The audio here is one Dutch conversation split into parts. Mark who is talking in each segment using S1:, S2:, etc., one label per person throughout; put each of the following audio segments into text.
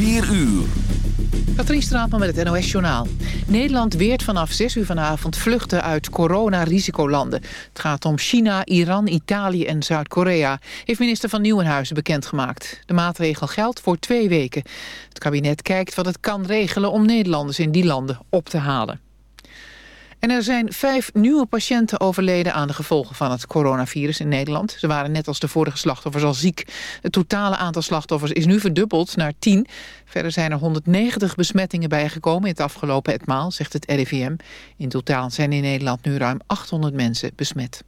S1: 4 uur.
S2: Katrien Straatman met het NOS-journaal. Nederland weert vanaf 6 uur vanavond vluchten uit corona-risicolanden. Het gaat om China, Iran, Italië en Zuid-Korea... heeft minister van Nieuwenhuizen bekendgemaakt. De maatregel geldt voor twee weken. Het kabinet kijkt wat het kan regelen om Nederlanders in die landen op te halen. En er zijn vijf nieuwe patiënten overleden aan de gevolgen van het coronavirus in Nederland. Ze waren net als de vorige slachtoffers al ziek. Het totale aantal slachtoffers is nu verdubbeld naar 10. Verder zijn er 190 besmettingen bijgekomen in het afgelopen etmaal, zegt het RIVM. In totaal zijn in Nederland nu ruim 800 mensen besmet.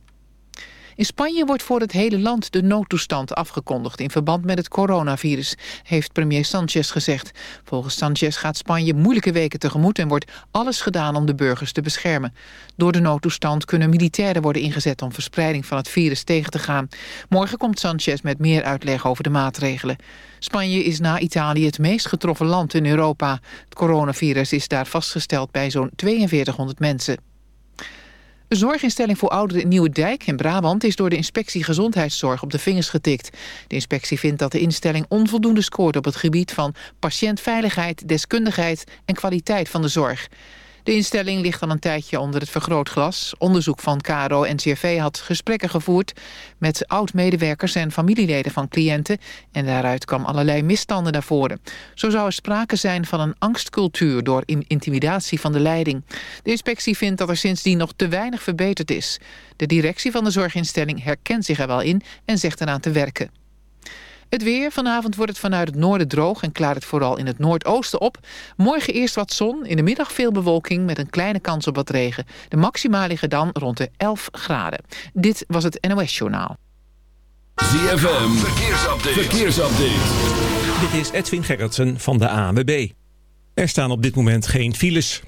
S2: In Spanje wordt voor het hele land de noodtoestand afgekondigd... in verband met het coronavirus, heeft premier Sanchez gezegd. Volgens Sanchez gaat Spanje moeilijke weken tegemoet... en wordt alles gedaan om de burgers te beschermen. Door de noodtoestand kunnen militairen worden ingezet... om verspreiding van het virus tegen te gaan. Morgen komt Sanchez met meer uitleg over de maatregelen. Spanje is na Italië het meest getroffen land in Europa. Het coronavirus is daar vastgesteld bij zo'n 4200 mensen. Zorginstelling voor ouderen in Nieuwedijk in Brabant... is door de inspectie gezondheidszorg op de vingers getikt. De inspectie vindt dat de instelling onvoldoende scoort... op het gebied van patiëntveiligheid, deskundigheid en kwaliteit van de zorg. De instelling ligt al een tijdje onder het vergrootglas. Onderzoek van KRO-NCRV had gesprekken gevoerd met oud-medewerkers en familieleden van cliënten. En daaruit kwam allerlei misstanden naar voren. Zo zou er sprake zijn van een angstcultuur door intimidatie van de leiding. De inspectie vindt dat er sindsdien nog te weinig verbeterd is. De directie van de zorginstelling herkent zich er wel in en zegt eraan te werken. Het weer. Vanavond wordt het vanuit het noorden droog en klaart het vooral in het noordoosten op. Morgen eerst wat zon, in de middag veel bewolking met een kleine kans op wat regen. De maxima liggen dan rond de 11 graden. Dit was het NOS Journaal.
S1: ZFM. Verkeersupdate. Verkeersupdate.
S3: Dit is Edwin Gerritsen van de ANWB. Er staan op dit moment geen files.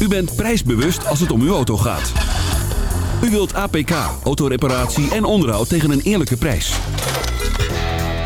S1: U bent prijsbewust als het om uw auto gaat. U wilt APK, autoreparatie en onderhoud tegen een eerlijke prijs.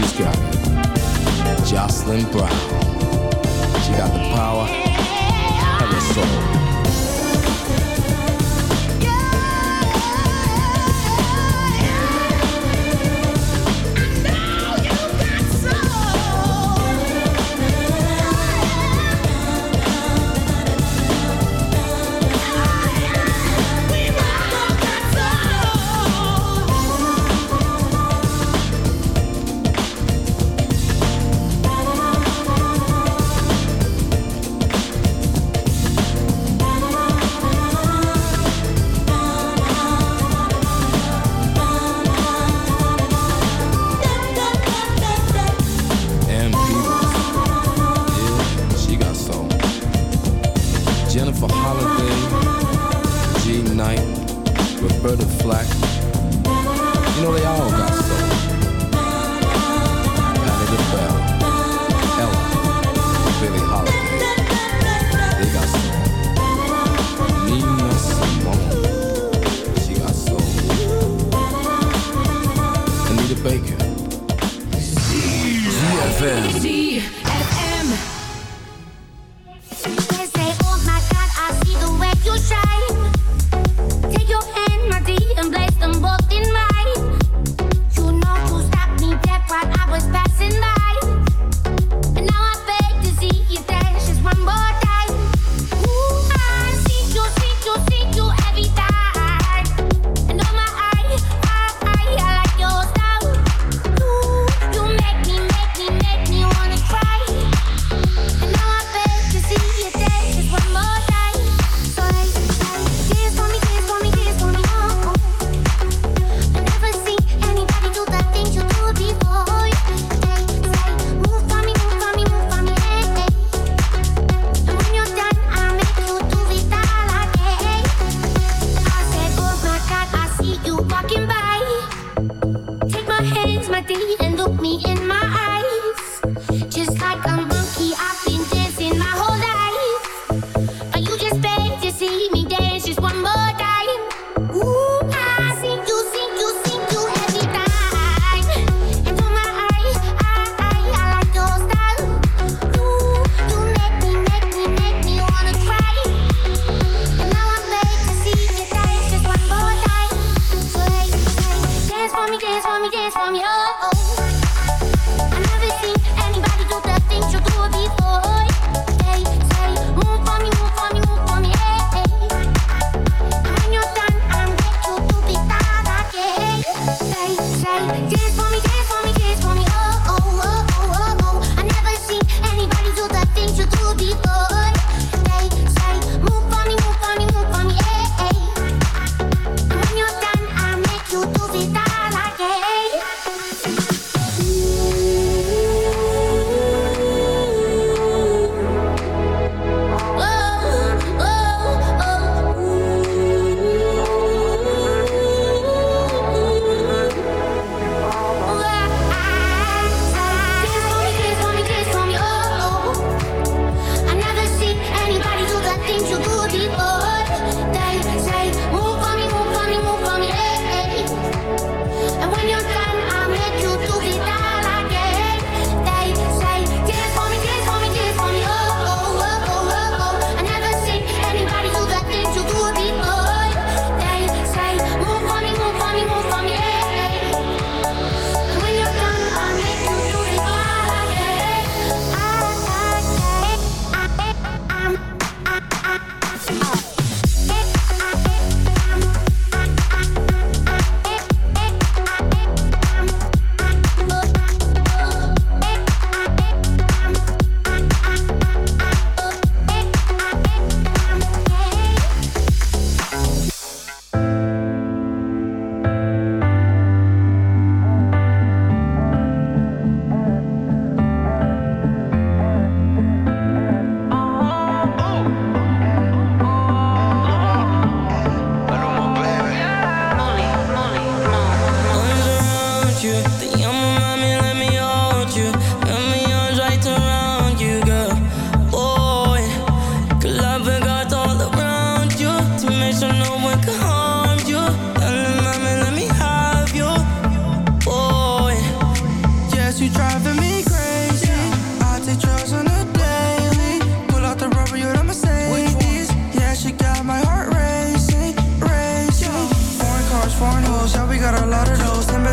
S4: she's got. Jocelyn Brown, she got the power and the soul.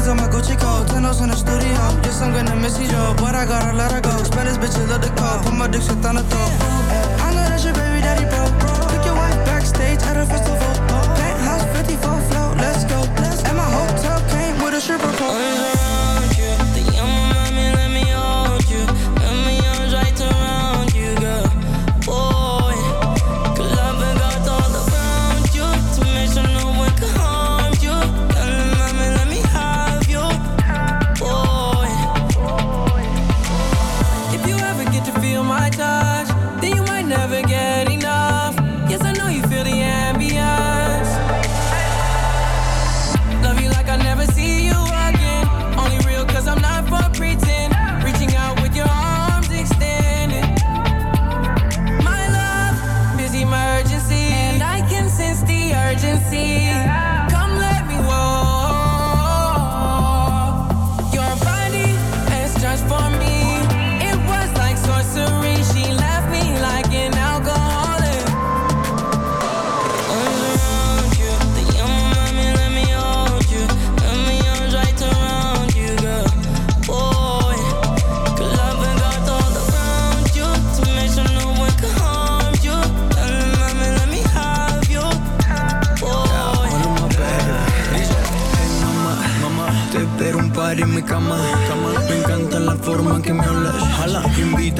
S5: Cause I'm Gucci coat, Thanos in the studio Yes, I'm gonna miss you, yo But I gotta let her go Spanish
S6: bitch, love the call Put my dick shit on the top. I know that's your baby daddy, bro Pick your wife backstage at a festival. Penthouse 54 float, let's go. And my hotel came with a stripper pole.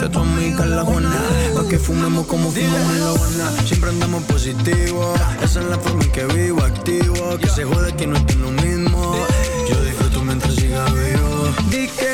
S6: a tu amiga la. Pa' que fumemos como fumamos en la buena. Siempre andamos positivo. Esa es la forma en que vivo, activo. Que se jode que no estoy lo mismo. Yo disfruto mientras siga vivo.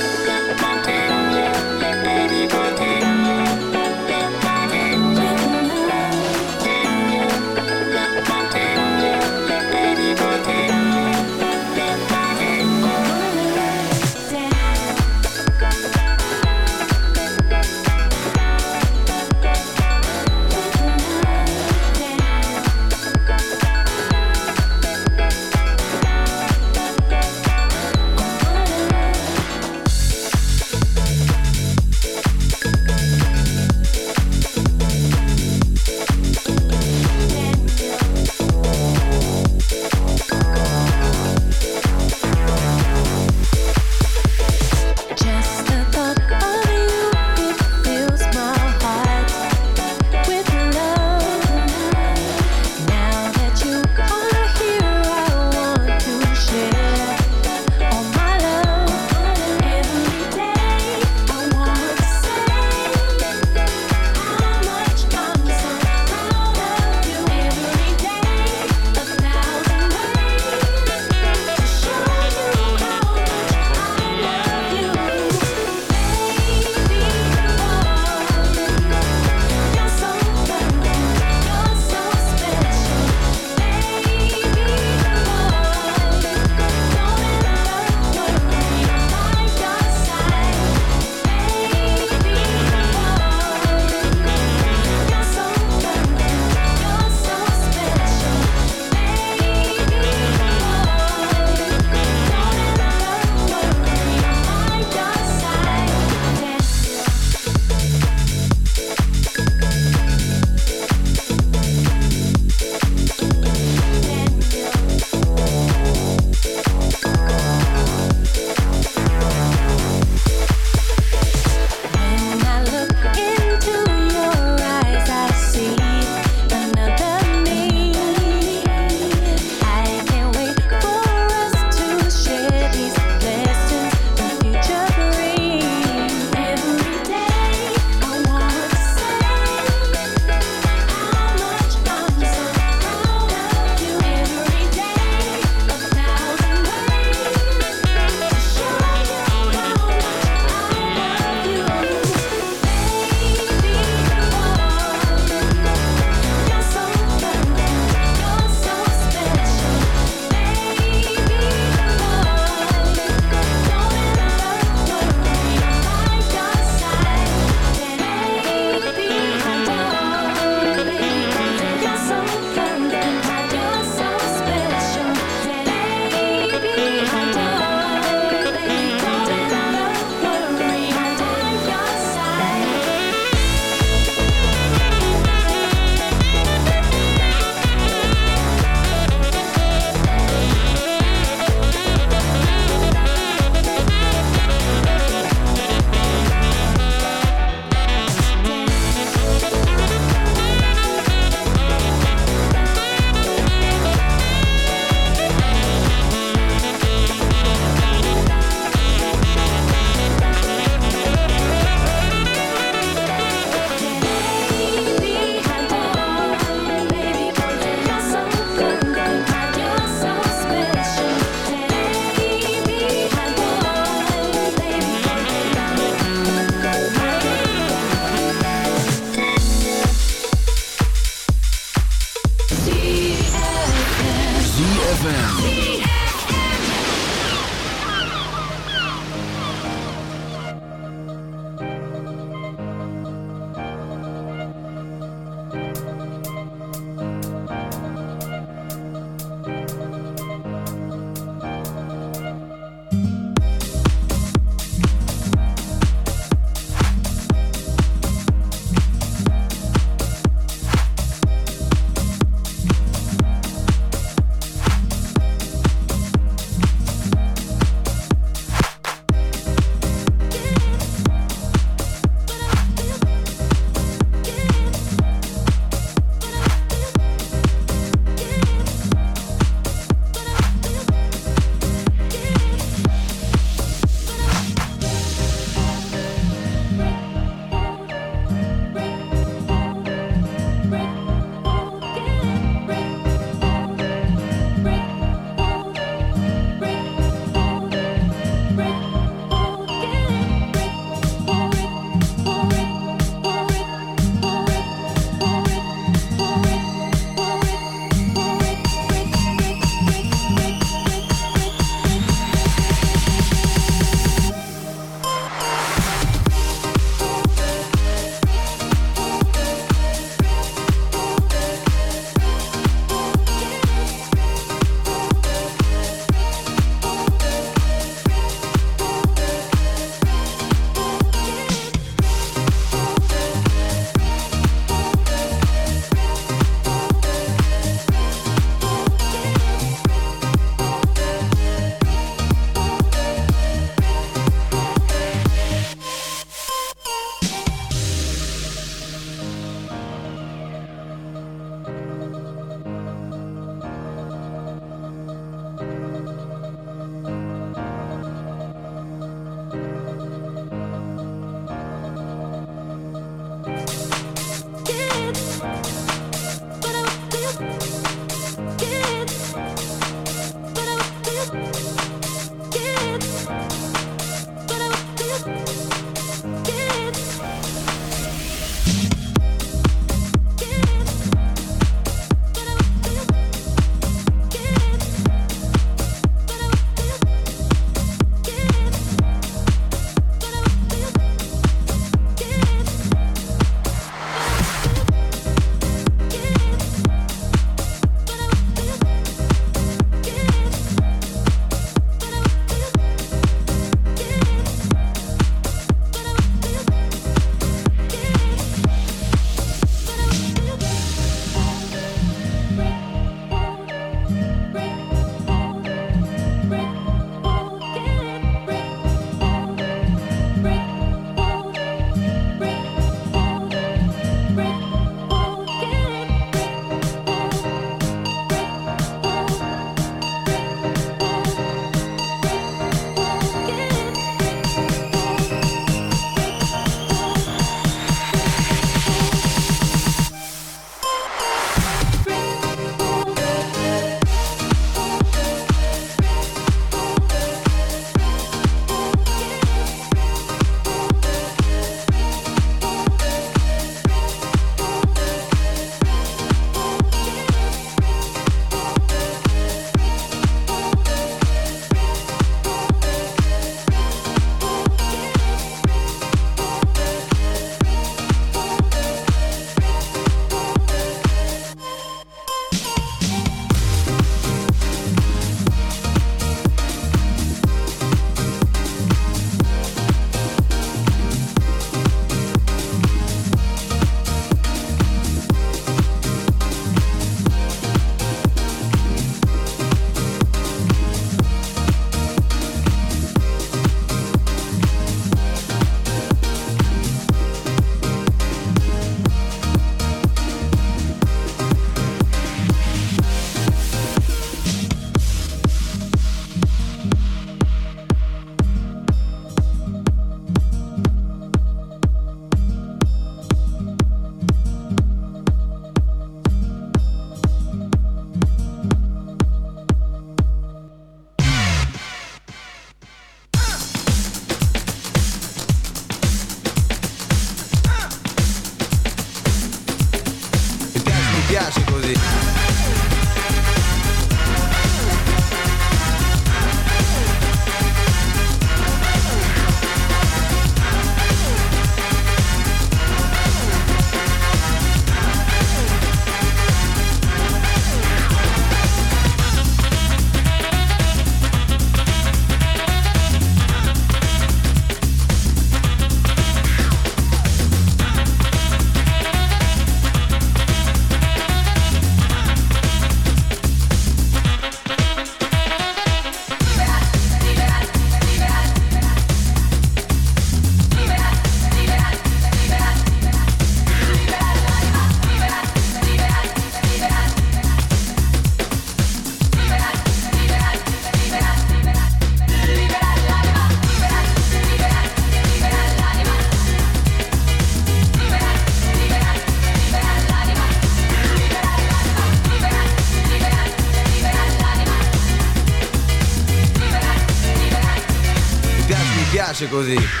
S7: Così.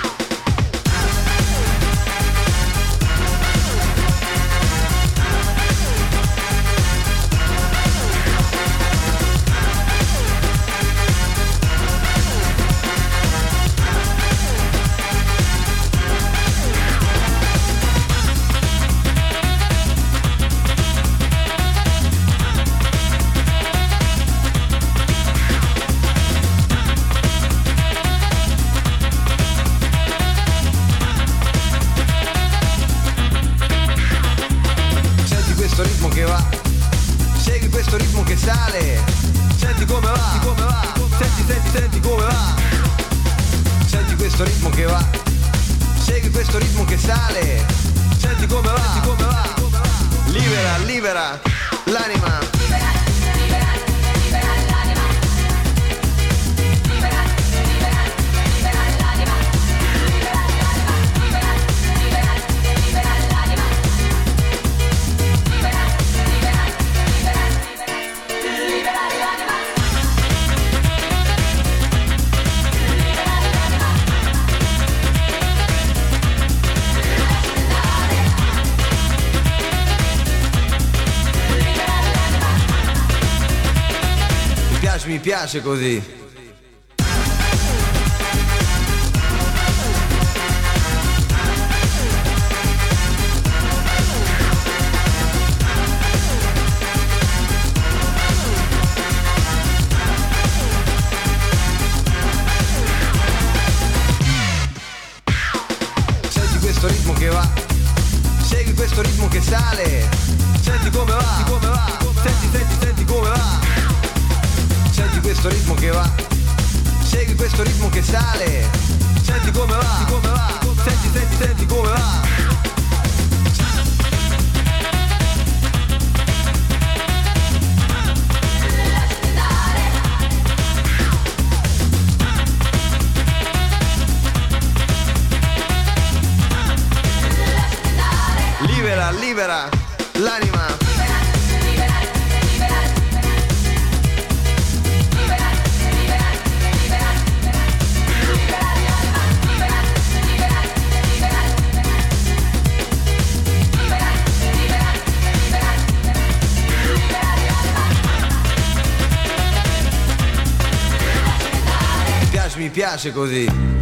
S7: piace così. piace così.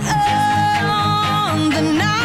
S5: On the night,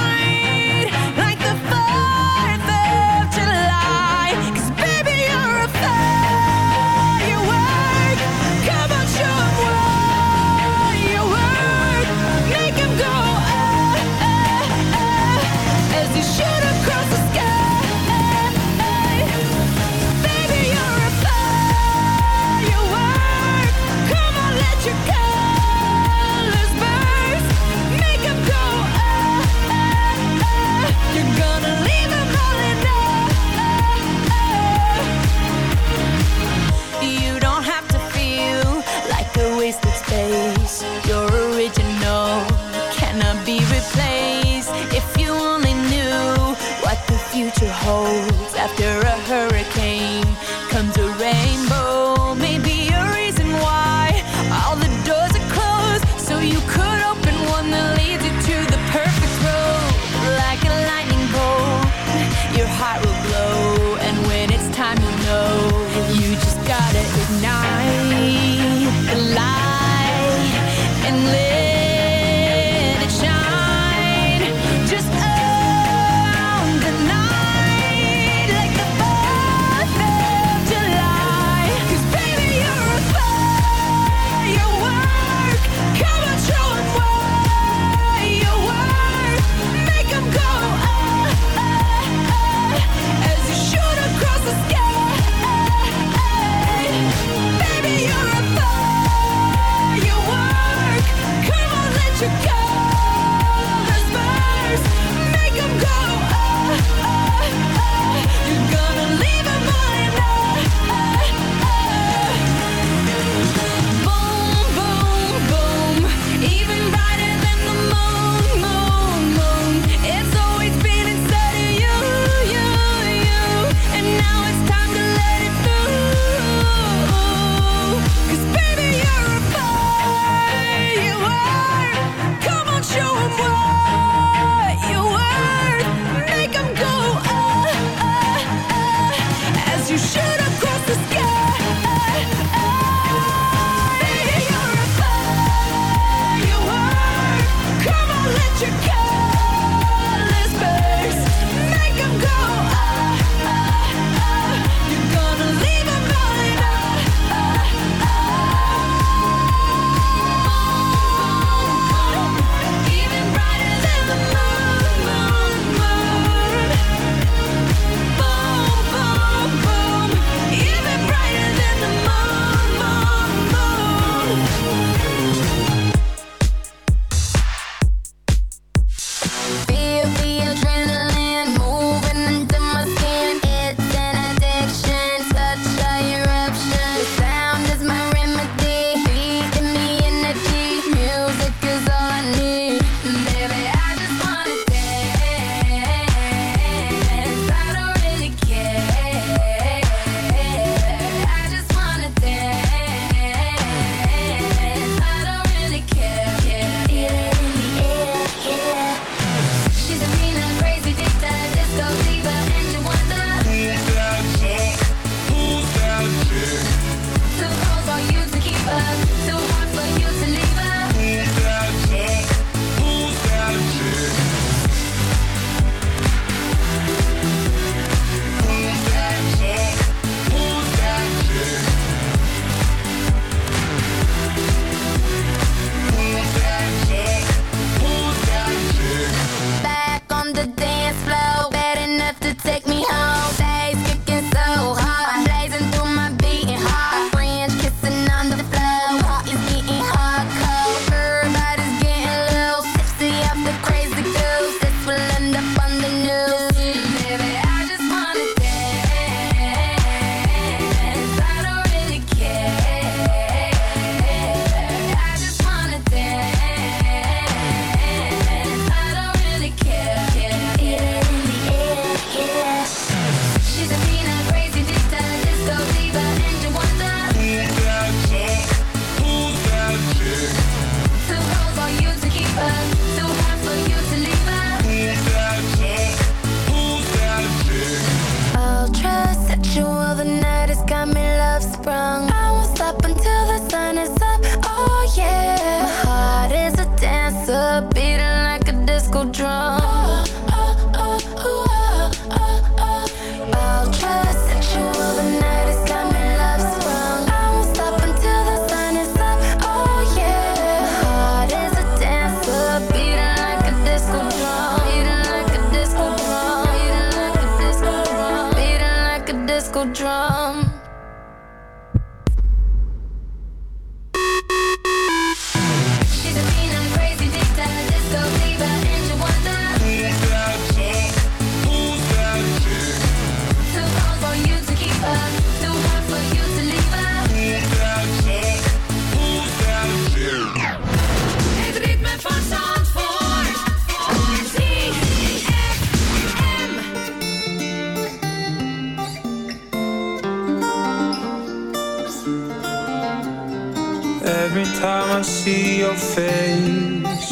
S5: your
S8: face.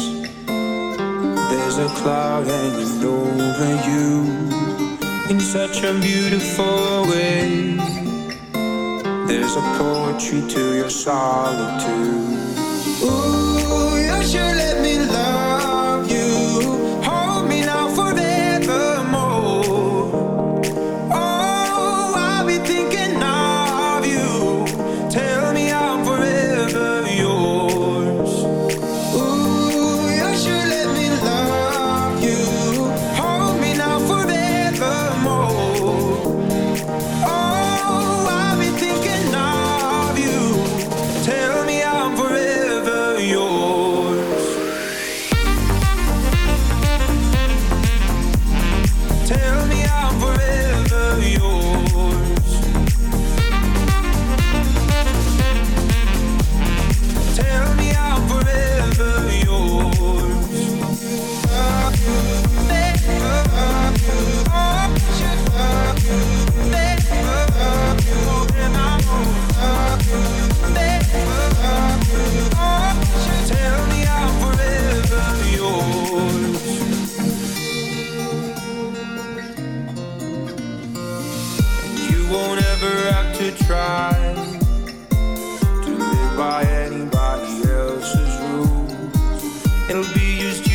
S8: There's a cloud hanging over you in such a beautiful way. There's a poetry to your solitude. Ooh, you should let me love. used to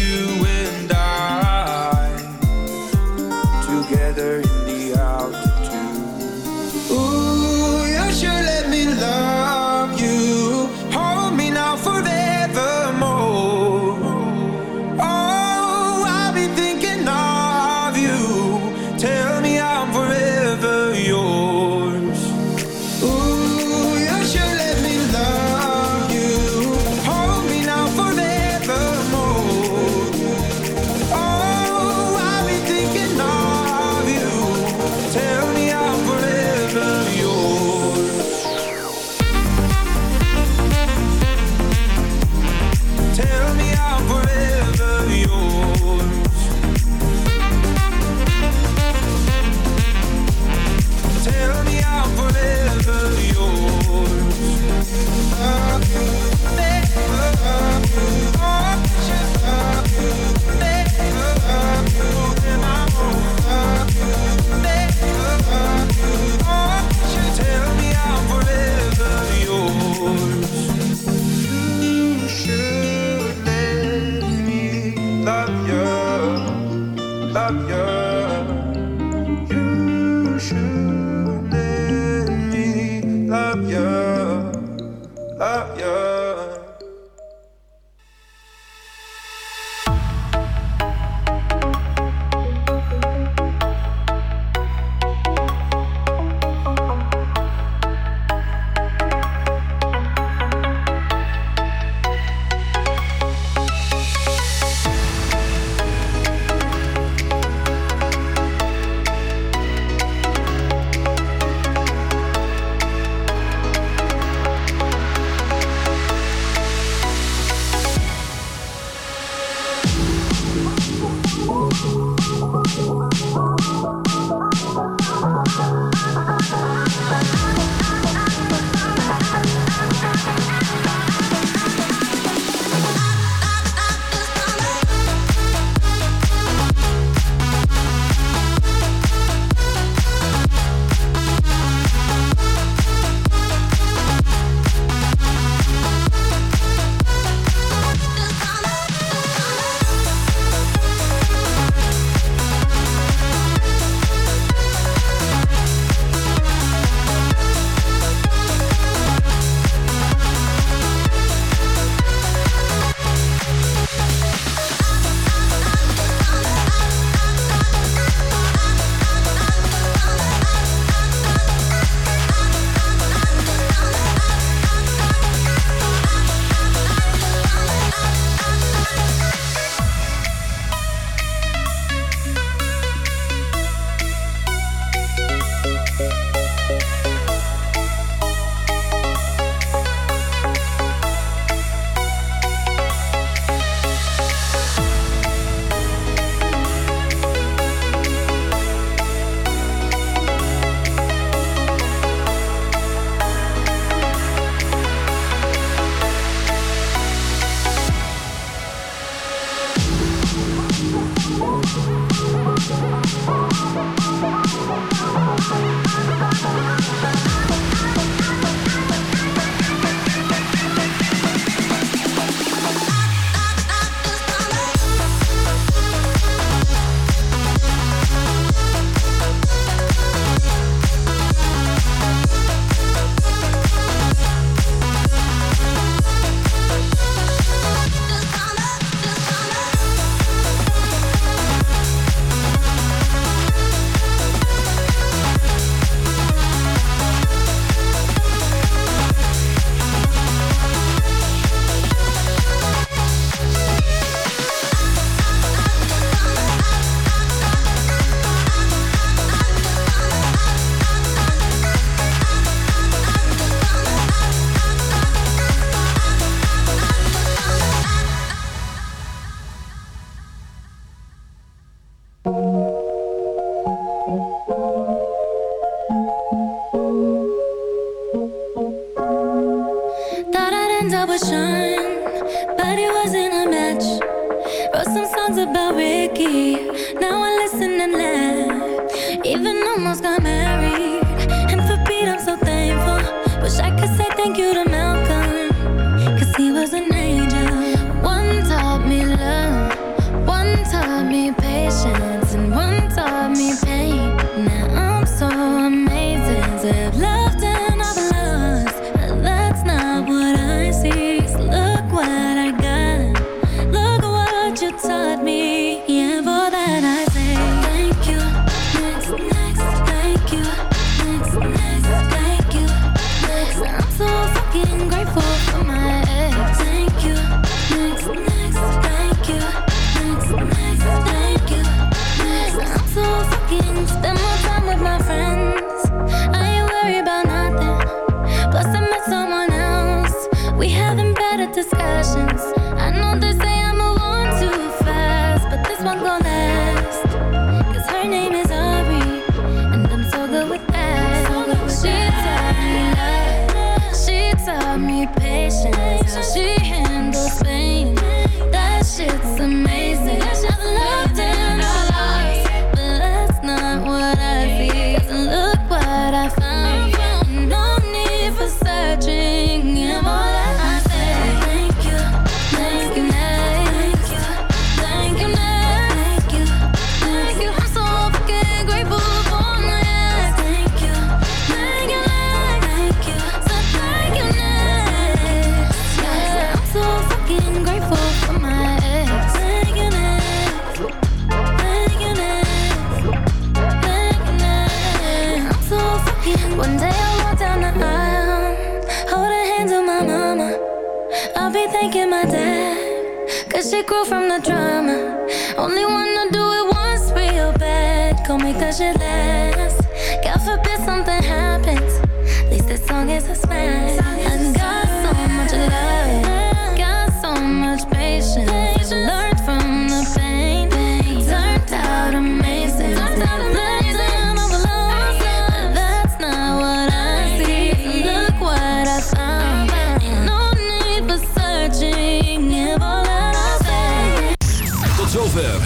S9: emotions.